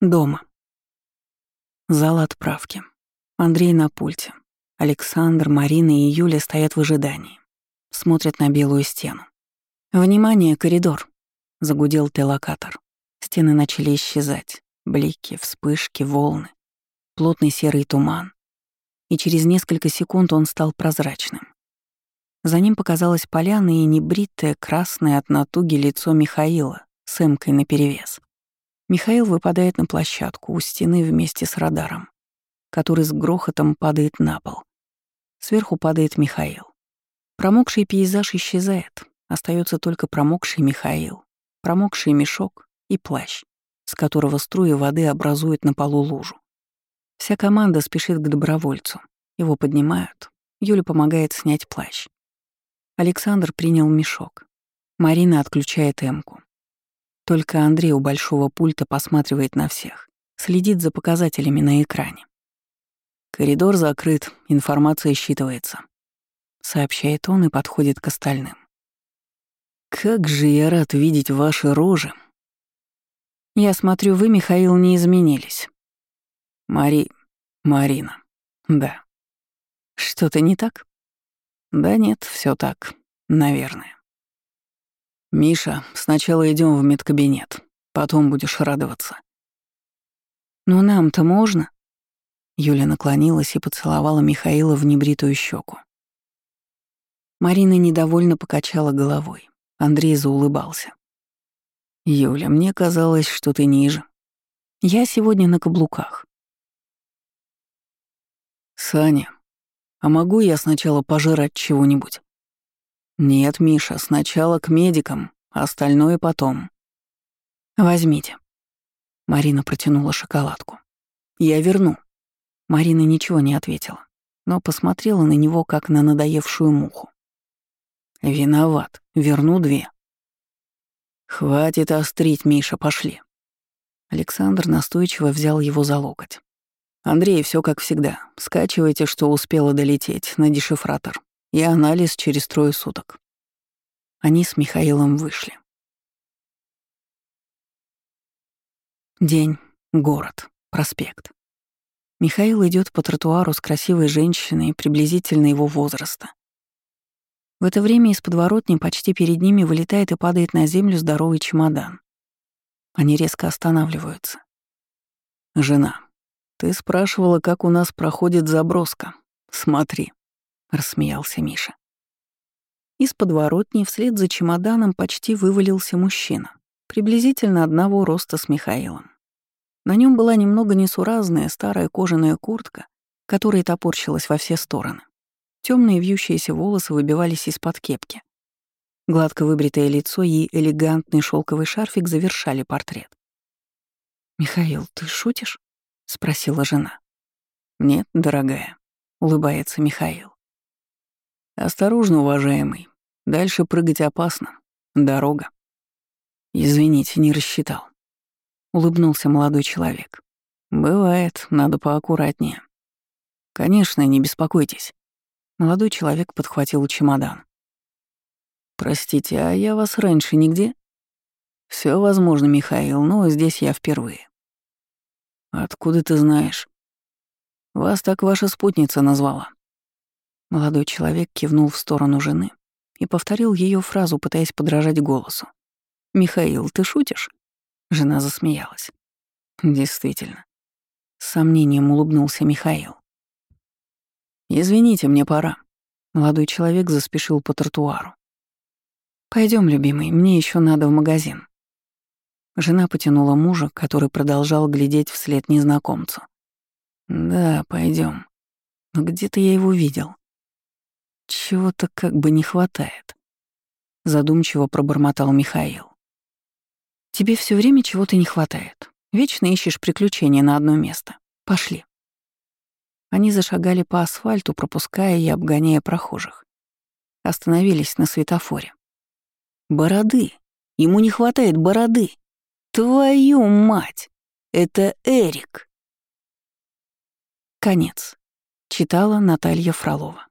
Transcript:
Дома. Зал отправки. Андрей на пульте. Александр, Марина и Юля стоят в ожидании. Смотрят на белую стену. «Внимание, коридор!» — загудел телокатор. Стены начали исчезать. Блики, вспышки, волны. Плотный серый туман. И через несколько секунд он стал прозрачным. За ним показалась поляна и небритое, красное от натуги лицо Михаила с эмкой наперевес. Михаил выпадает на площадку у стены вместе с радаром, который с грохотом падает на пол. Сверху падает Михаил. Промокший пейзаж исчезает, остается только промокший Михаил, промокший мешок и плащ, с которого струи воды образуют на полу лужу. Вся команда спешит к добровольцу. Его поднимают. Юля помогает снять плащ. Александр принял мешок. Марина отключает эмку. Только Андрей у большого пульта посматривает на всех, следит за показателями на экране. «Коридор закрыт, информация считывается», — сообщает он и подходит к остальным. «Как же я рад видеть ваши рожи!» «Я смотрю, вы, Михаил, не изменились». «Мари... Марина. Да». «Что-то не так?» «Да нет, все так. Наверное». «Миша, сначала идем в медкабинет, потом будешь радоваться». «Но нам-то можно?» Юля наклонилась и поцеловала Михаила в небритую щеку. Марина недовольно покачала головой. Андрей заулыбался. «Юля, мне казалось, что ты ниже. Я сегодня на каблуках». «Саня, а могу я сначала пожрать чего-нибудь?» «Нет, Миша, сначала к медикам, остальное потом». «Возьмите». Марина протянула шоколадку. «Я верну». Марина ничего не ответила, но посмотрела на него, как на надоевшую муху. «Виноват. Верну две». «Хватит острить, Миша, пошли». Александр настойчиво взял его за локоть. «Андрей, все как всегда. Скачивайте, что успело долететь, на дешифратор и анализ через трое суток. Они с Михаилом вышли. День, город, проспект. Михаил идет по тротуару с красивой женщиной приблизительно его возраста. В это время из подворотни почти перед ними вылетает и падает на землю здоровый чемодан. Они резко останавливаются. «Жена, ты спрашивала, как у нас проходит заброска. Смотри». — рассмеялся Миша. Из подворотни вслед за чемоданом почти вывалился мужчина, приблизительно одного роста с Михаилом. На нем была немного несуразная старая кожаная куртка, которая топорщилась во все стороны. Темные вьющиеся волосы выбивались из-под кепки. Гладко выбритое лицо и элегантный шелковый шарфик завершали портрет. «Михаил, ты шутишь?» — спросила жена. «Нет, дорогая», — улыбается Михаил. «Осторожно, уважаемый. Дальше прыгать опасно. Дорога». «Извините, не рассчитал», — улыбнулся молодой человек. «Бывает, надо поаккуратнее». «Конечно, не беспокойтесь». Молодой человек подхватил чемодан. «Простите, а я вас раньше нигде?» Все возможно, Михаил, но здесь я впервые». «Откуда ты знаешь?» «Вас так ваша спутница назвала». Молодой человек кивнул в сторону жены и повторил ее фразу, пытаясь подражать голосу. «Михаил, ты шутишь?» Жена засмеялась. «Действительно». С сомнением улыбнулся Михаил. «Извините, мне пора». Молодой человек заспешил по тротуару. Пойдем, любимый, мне еще надо в магазин». Жена потянула мужа, который продолжал глядеть вслед незнакомцу. «Да, пойдем. Но где-то я его видел. Чего-то как бы не хватает. Задумчиво пробормотал Михаил. Тебе все время чего-то не хватает. Вечно ищешь приключения на одно место. Пошли. Они зашагали по асфальту, пропуская и обгоняя прохожих. Остановились на светофоре. Бороды. Ему не хватает бороды. Твою мать! Это Эрик. Конец. Читала Наталья Фролова.